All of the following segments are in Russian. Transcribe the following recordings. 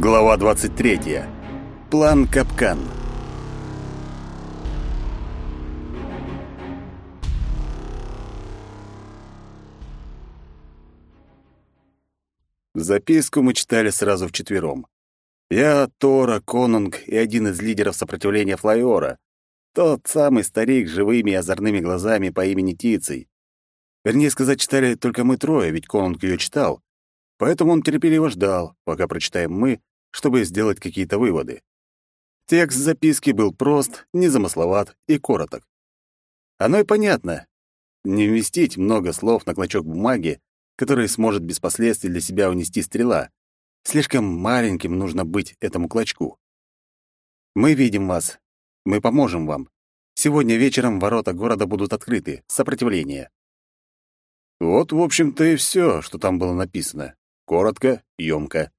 Глава 23. План Капкан. Записку мы читали сразу вчетвером. Я, Тора, Конунг и один из лидеров сопротивления Флайора. Тот самый старик с живыми и озорными глазами по имени Тицей. Вернее сказать, читали только мы трое, ведь Конунг ее читал. Поэтому он терпеливо ждал, пока прочитаем мы, чтобы сделать какие-то выводы. Текст записки был прост, незамысловат и короток. Оно и понятно. Не вместить много слов на клочок бумаги, который сможет без последствий для себя унести стрела. Слишком маленьким нужно быть этому клочку. Мы видим вас. Мы поможем вам. Сегодня вечером ворота города будут открыты. Сопротивление. Вот, в общем-то, и все, что там было написано. Коротко, ёмко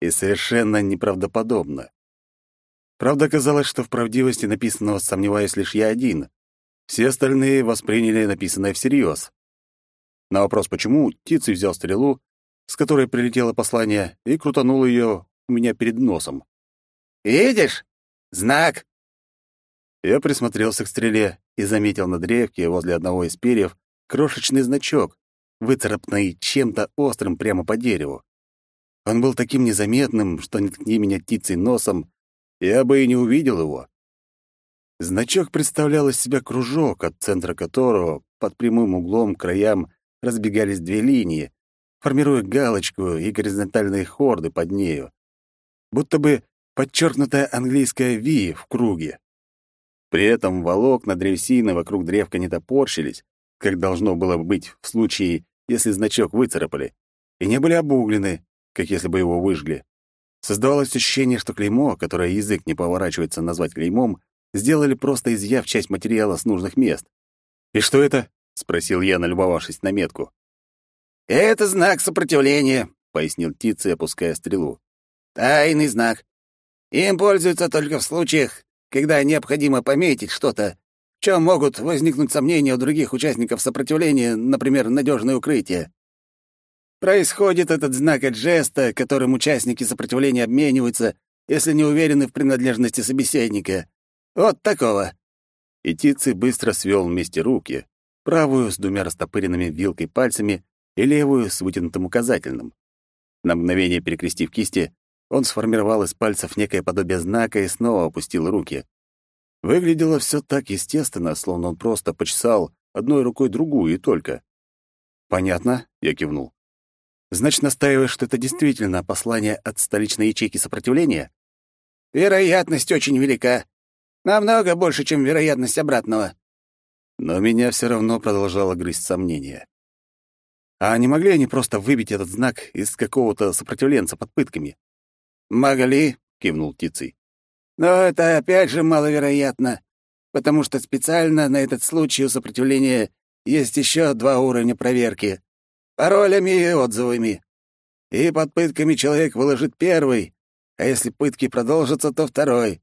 и совершенно неправдоподобно. Правда, казалось, что в правдивости написанного сомневаюсь лишь я один. Все остальные восприняли написанное всерьез. На вопрос «почему?» Тиций взял стрелу, с которой прилетело послание, и крутанул ее у меня перед носом. «Видишь? Знак!» Я присмотрелся к стреле и заметил на древке возле одного из перьев крошечный значок, выцарапанный чем-то острым прямо по дереву. Он был таким незаметным, что не ткни меня птицей носом, я бы и не увидел его. Значок представлял из себя кружок, от центра которого под прямым углом к краям разбегались две линии, формируя галочку и горизонтальные хорды под нею. Будто бы подчеркнутая английская «Ви» в круге. При этом волокна древесины вокруг древка не топорщились, как должно было быть в случае, если значок выцарапали, и не были обуглены, как если бы его выжгли. Создавалось ощущение, что клеймо, которое язык не поворачивается назвать клеймом, сделали просто изъяв часть материала с нужных мест. «И что это?» — спросил я, налюбовавшись на метку. «Это знак сопротивления», — пояснил Тици, опуская стрелу. «Тайный знак. Им пользуются только в случаях, когда необходимо пометить что-то, чем могут возникнуть сомнения у других участников сопротивления, например, надежное укрытие. Происходит этот знак от жеста, которым участники сопротивления обмениваются, если не уверены в принадлежности собеседника. Вот такого. И Тици быстро свел вместе руки, правую с двумя растопыренными вилкой пальцами и левую с вытянутым указательным. На мгновение перекрестив кисти, он сформировал из пальцев некое подобие знака и снова опустил руки. Выглядело все так естественно, словно он просто почесал одной рукой другую и только. «Понятно», — я кивнул. Значит, настаиваешь, что это действительно послание от столичной ячейки сопротивления? Вероятность очень велика. Намного больше, чем вероятность обратного. Но меня все равно продолжало грызть сомнение. А не могли они просто выбить этот знак из какого-то сопротивленца под пытками? «Могли», — кивнул Тиций. «Но это опять же маловероятно, потому что специально на этот случай у сопротивления есть еще два уровня проверки паролями и отзывами. И под пытками человек выложит первый, а если пытки продолжатся, то второй.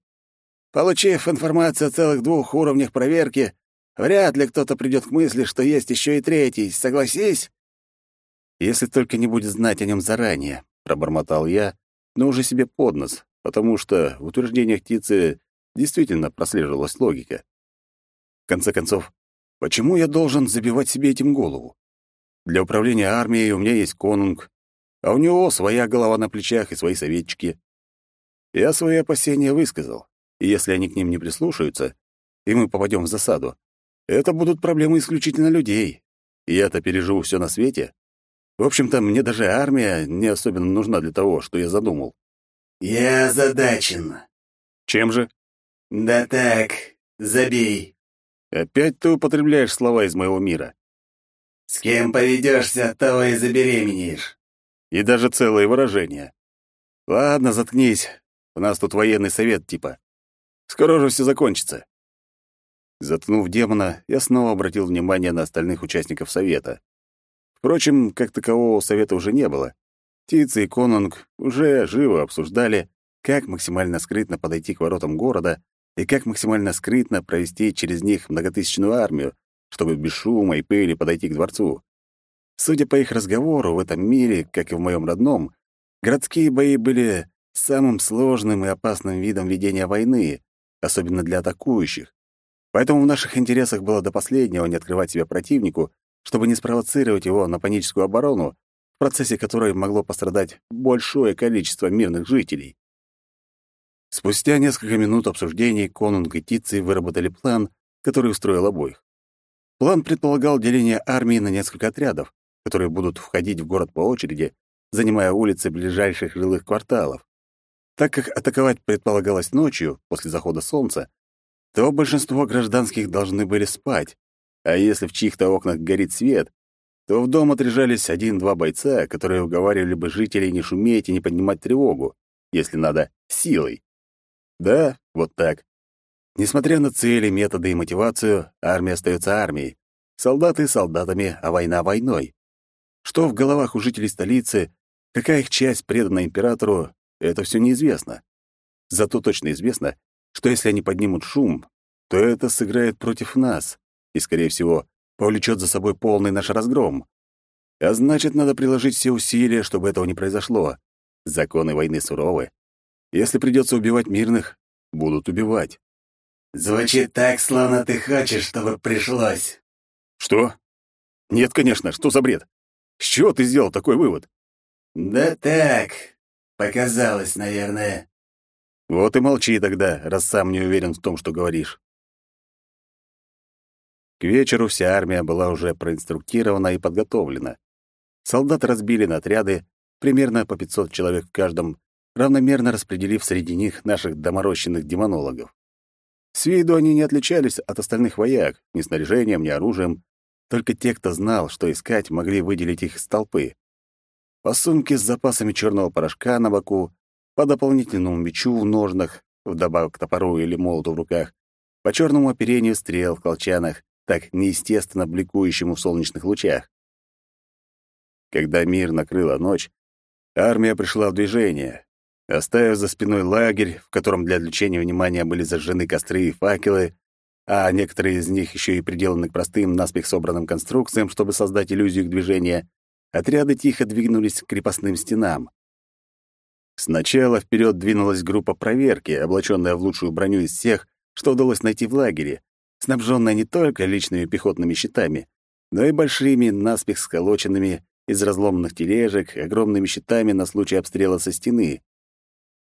Получив информацию о целых двух уровнях проверки, вряд ли кто-то придет к мысли, что есть еще и третий. Согласись? Если только не будет знать о нем заранее, пробормотал я, но уже себе под нос, потому что в утверждениях птицы действительно прослеживалась логика. В конце концов, почему я должен забивать себе этим голову? Для управления армией у меня есть конунг, а у него своя голова на плечах и свои советчики. Я свои опасения высказал, и если они к ним не прислушаются, и мы попадем в засаду, это будут проблемы исключительно людей. И я-то переживу все на свете. В общем-то, мне даже армия не особенно нужна для того, что я задумал. «Я озадачен». «Чем же?» «Да так, забей». «Опять ты употребляешь слова из моего мира. С кем поведешься, того и забеременеешь. И даже целые выражения. Ладно, заткнись. У нас тут военный совет типа. Скоро же все закончится. Заткнув демона, я снова обратил внимание на остальных участников совета. Впрочем, как такового совета уже не было. Птицы и Конунг уже живо обсуждали, как максимально скрытно подойти к воротам города и как максимально скрытно провести через них многотысячную армию, чтобы без шума и пыли подойти к дворцу. Судя по их разговору, в этом мире, как и в моем родном, городские бои были самым сложным и опасным видом ведения войны, особенно для атакующих. Поэтому в наших интересах было до последнего не открывать себя противнику, чтобы не спровоцировать его на паническую оборону, процессе которой могло пострадать большое количество мирных жителей. Спустя несколько минут обсуждений Конунг и Тиций выработали план, который устроил обоих. План предполагал деление армии на несколько отрядов, которые будут входить в город по очереди, занимая улицы ближайших жилых кварталов. Так как атаковать предполагалось ночью, после захода солнца, то большинство гражданских должны были спать, а если в чьих-то окнах горит свет, то в дом отряжались один-два бойца, которые уговаривали бы жителей не шуметь и не поднимать тревогу, если надо, силой. Да, вот так. Несмотря на цели, методы и мотивацию, армия остается армией. Солдаты — солдатами, а война — войной. Что в головах у жителей столицы, какая их часть предана императору, это все неизвестно. Зато точно известно, что если они поднимут шум, то это сыграет против нас и, скорее всего, повлечет за собой полный наш разгром. А значит, надо приложить все усилия, чтобы этого не произошло. Законы войны суровы. Если придется убивать мирных, будут убивать. Звучит так, словно ты хочешь, чтобы пришлось. Что? Нет, конечно, что за бред? С чего ты сделал такой вывод? Да так, показалось, наверное. Вот и молчи тогда, раз сам не уверен в том, что говоришь. К вечеру вся армия была уже проинструктирована и подготовлена. Солдат разбили на отряды, примерно по 500 человек в каждом, равномерно распределив среди них наших доморощенных демонологов. С виду они не отличались от остальных вояк, ни снаряжением, ни оружием. Только те, кто знал, что искать, могли выделить их из толпы. По сумке с запасами черного порошка на боку, по дополнительному мечу в ножнах, вдобавок к топору или молоту в руках, по черному оперению стрел в колчанах, так неестественно бликующему в солнечных лучах. Когда мир накрыла ночь, армия пришла в движение. Оставив за спиной лагерь, в котором для отвлечения внимания были зажжены костры и факелы, а некоторые из них еще и приделаны к простым, наспех собранным конструкциям, чтобы создать иллюзию их движения, отряды тихо двинулись к крепостным стенам. Сначала вперед двинулась группа проверки, облаченная в лучшую броню из всех, что удалось найти в лагере, снабженная не только личными пехотными щитами, но и большими, наспех сколоченными из разломанных тележек, огромными щитами на случай обстрела со стены.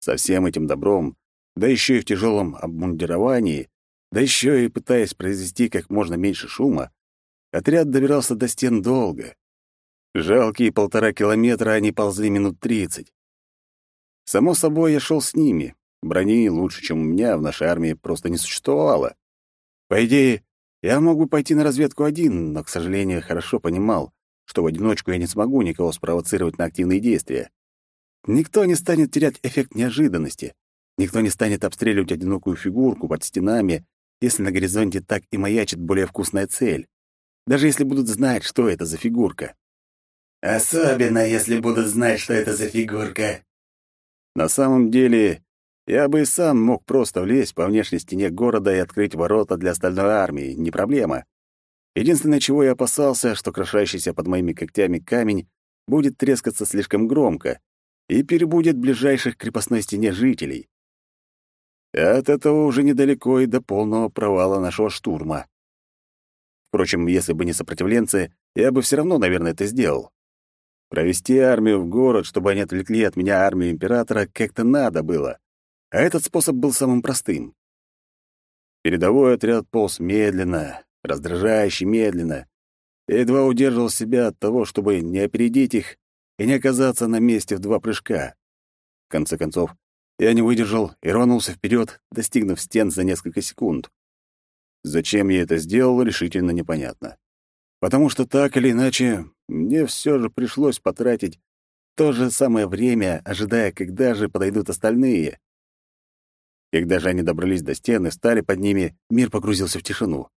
Со всем этим добром, да еще и в тяжелом обмундировании, да еще и пытаясь произвести как можно меньше шума, отряд добирался до стен долго. Жалкие полтора километра они ползли минут тридцать. Само собой, я шел с ними. Брони лучше, чем у меня, в нашей армии просто не существовало. По идее, я мог бы пойти на разведку один, но, к сожалению, хорошо понимал, что в одиночку я не смогу никого спровоцировать на активные действия. Никто не станет терять эффект неожиданности. Никто не станет обстреливать одинокую фигурку под стенами, если на горизонте так и маячит более вкусная цель. Даже если будут знать, что это за фигурка. Особенно, если будут знать, что это за фигурка. На самом деле, я бы и сам мог просто влезть по внешней стене города и открыть ворота для остальной армии, не проблема. Единственное, чего я опасался, что крошащийся под моими когтями камень будет трескаться слишком громко и перебудет ближайших к крепостной стене жителей. от этого уже недалеко и до полного провала нашего штурма. Впрочем, если бы не сопротивленцы, я бы все равно, наверное, это сделал. Провести армию в город, чтобы они отвлекли от меня армию императора, как-то надо было. А этот способ был самым простым. Передовой отряд полз медленно, раздражающе медленно. Едва удерживал себя от того, чтобы не опередить их и не оказаться на месте в два прыжка. В конце концов, я не выдержал и рванулся вперед, достигнув стен за несколько секунд. Зачем я это сделал, решительно непонятно потому что так или иначе мне все же пришлось потратить то же самое время, ожидая, когда же подойдут остальные. Когда же они добрались до стены, встали под ними, мир погрузился в тишину.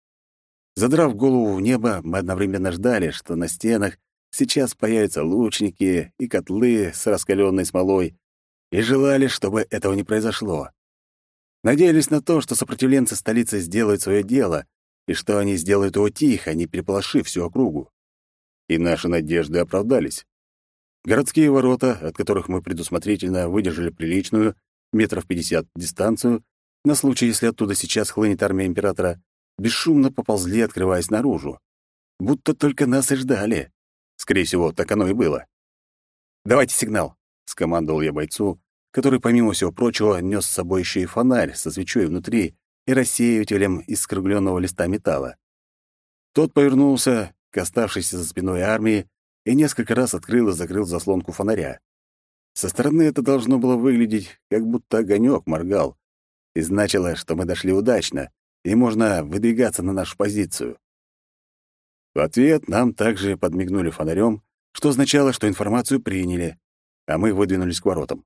Задрав голову в небо, мы одновременно ждали, что на стенах сейчас появятся лучники и котлы с раскаленной смолой, и желали, чтобы этого не произошло. Надеялись на то, что сопротивленцы столицы сделают свое дело, и что они сделают его тихо, не переполошив всю округу. И наши надежды оправдались. городские ворота, от которых мы предусмотрительно выдержали приличную, метров пятьдесят дистанцию, на случай, если оттуда сейчас хлынет армия императора, бесшумно поползли, открываясь наружу. Будто только нас и ждали. Скорее всего, так оно и было. «Давайте сигнал», — скомандовал я бойцу, который, помимо всего прочего, нес с собой еще и фонарь со свечой внутри и рассеивателем из скругленного листа металла. Тот повернулся к оставшейся за спиной армии и несколько раз открыл и закрыл заслонку фонаря. Со стороны это должно было выглядеть, как будто огонек моргал, и значило, что мы дошли удачно, и можно выдвигаться на нашу позицию. В ответ нам также подмигнули фонарем, что означало, что информацию приняли, а мы выдвинулись к воротам.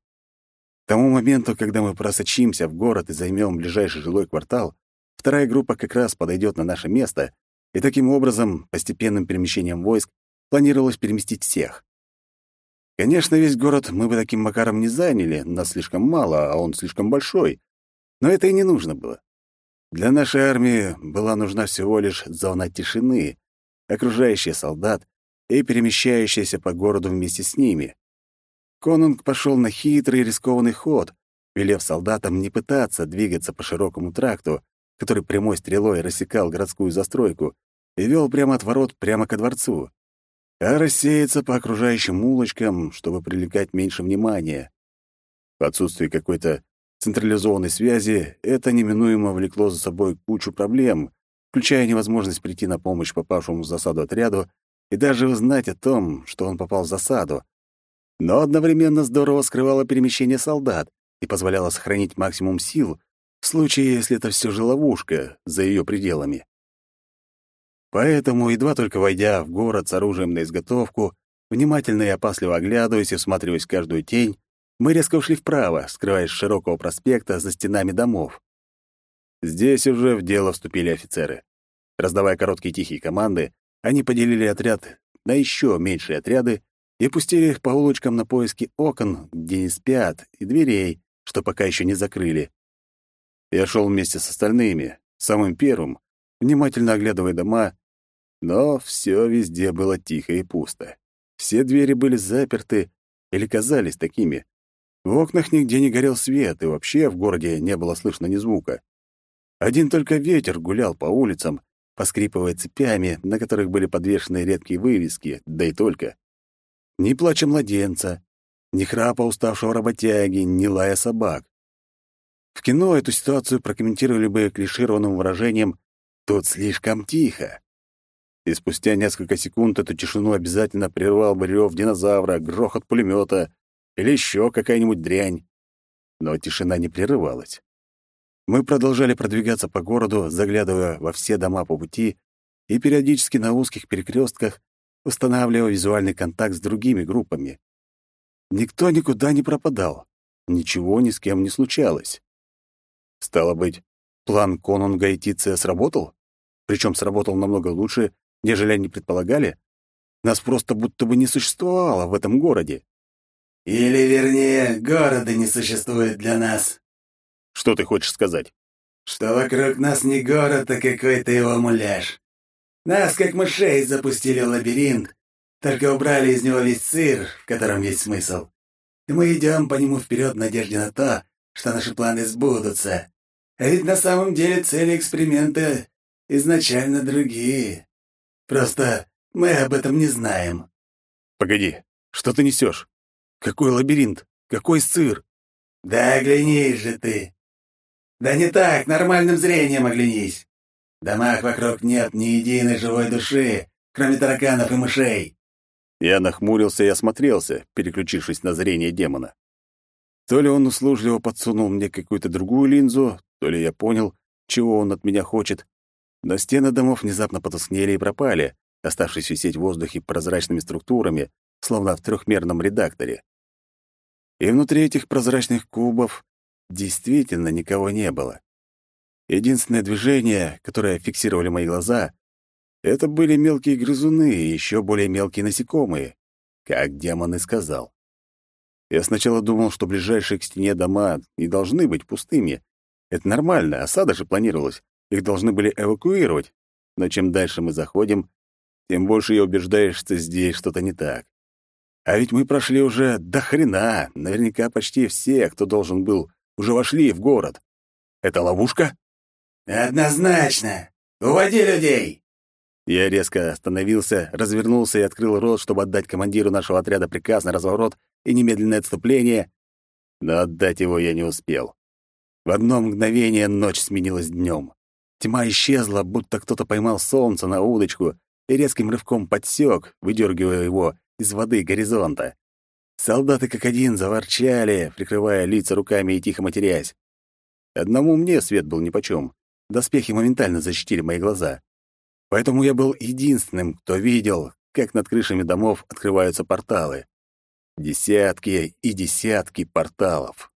К тому моменту, когда мы просочимся в город и займем ближайший жилой квартал, вторая группа как раз подойдет на наше место, и таким образом, постепенным перемещением войск, планировалось переместить всех. Конечно, весь город мы бы таким макаром не заняли, нас слишком мало, а он слишком большой. Но это и не нужно было. Для нашей армии была нужна всего лишь зона тишины, окружающая солдат и перемещающаяся по городу вместе с ними. Конунг пошел на хитрый рискованный ход, велев солдатам не пытаться двигаться по широкому тракту, который прямой стрелой рассекал городскую застройку и вел прямо от ворот прямо ко дворцу, а рассеяться по окружающим улочкам, чтобы привлекать меньше внимания. В отсутствии какой-то централизованной связи это неминуемо влекло за собой кучу проблем, включая невозможность прийти на помощь попавшему в засаду отряду и даже узнать о том, что он попал в засаду. Но одновременно здорово скрывало перемещение солдат и позволяло сохранить максимум сил в случае, если это все же ловушка за ее пределами. Поэтому, едва только войдя в город с оружием на изготовку, внимательно и опасливо оглядываясь и всматриваясь в каждую тень, мы резко ушли вправо, скрываясь с широкого проспекта за стенами домов. Здесь уже в дело вступили офицеры. Раздавая короткие тихие команды, они поделили отряд на еще меньшие отряды и пустили их по улочкам на поиски окон, где не спят, и дверей, что пока еще не закрыли. Я шел вместе с остальными, самым первым, внимательно оглядывая дома, но все везде было тихо и пусто. Все двери были заперты или казались такими. В окнах нигде не горел свет, и вообще в городе не было слышно ни звука. Один только ветер гулял по улицам, поскрипывая цепями, на которых были подвешены редкие вывески, да и только. Ни плача младенца, ни храпа уставшего работяги, ни лая собак. В кино эту ситуацию прокомментировали бы клишированным выражением «тут слишком тихо». И спустя несколько секунд эту тишину обязательно прервал бы рёв динозавра, грохот пулемета или еще какая-нибудь дрянь. Но тишина не прерывалась. Мы продолжали продвигаться по городу, заглядывая во все дома по пути и периодически на узких перекрестках устанавливая визуальный контакт с другими группами. Никто никуда не пропадал, ничего ни с кем не случалось. Стало быть, план Конунга и Тиция сработал? Причем сработал намного лучше, нежели они предполагали? Нас просто будто бы не существовало в этом городе. Или, вернее, города не существует для нас, что ты хочешь сказать? Что вокруг нас не город, а какой-то его муляж. Нас, как мышей, запустили в лабиринт, только убрали из него весь сыр, в котором есть смысл. И мы идем по нему вперед в надежде на то, что наши планы сбудутся. А ведь на самом деле цели эксперимента изначально другие. Просто мы об этом не знаем. Погоди, что ты несешь? Какой лабиринт? Какой сыр? Да оглянись же ты. Да не так, нормальным зрением оглянись. В домах вокруг нет ни единой живой души, кроме тараканов и мышей. Я нахмурился и осмотрелся, переключившись на зрение демона. То ли он услужливо подсунул мне какую-то другую линзу, то ли я понял, чего он от меня хочет. Но стены домов внезапно потускнели и пропали, оставшись висеть в воздухе прозрачными структурами, словно в трехмерном редакторе. И внутри этих прозрачных кубов Действительно, никого не было. Единственное движение, которое фиксировали мои глаза, это были мелкие грызуны и еще более мелкие насекомые, как демон и сказал. Я сначала думал, что ближайшие к стене дома не должны быть пустыми. Это нормально, осада же планировалась, их должны были эвакуировать. Но чем дальше мы заходим, тем больше я убеждаюсь, что здесь что-то не так. А ведь мы прошли уже до хрена. Наверняка почти все, кто должен был, уже вошли в город. Это ловушка? Однозначно. Уводи людей. Я резко остановился, развернулся и открыл рот, чтобы отдать командиру нашего отряда приказ на разворот и немедленное отступление, но отдать его я не успел. В одно мгновение ночь сменилась днем. Тьма исчезла, будто кто-то поймал солнце на удочку и резким рывком подсек, выдергивая его из воды горизонта. Солдаты как один заворчали, прикрывая лица руками и тихо матерясь. Одному мне свет был нипочём. Доспехи моментально защитили мои глаза. Поэтому я был единственным, кто видел, как над крышами домов открываются порталы. Десятки и десятки порталов.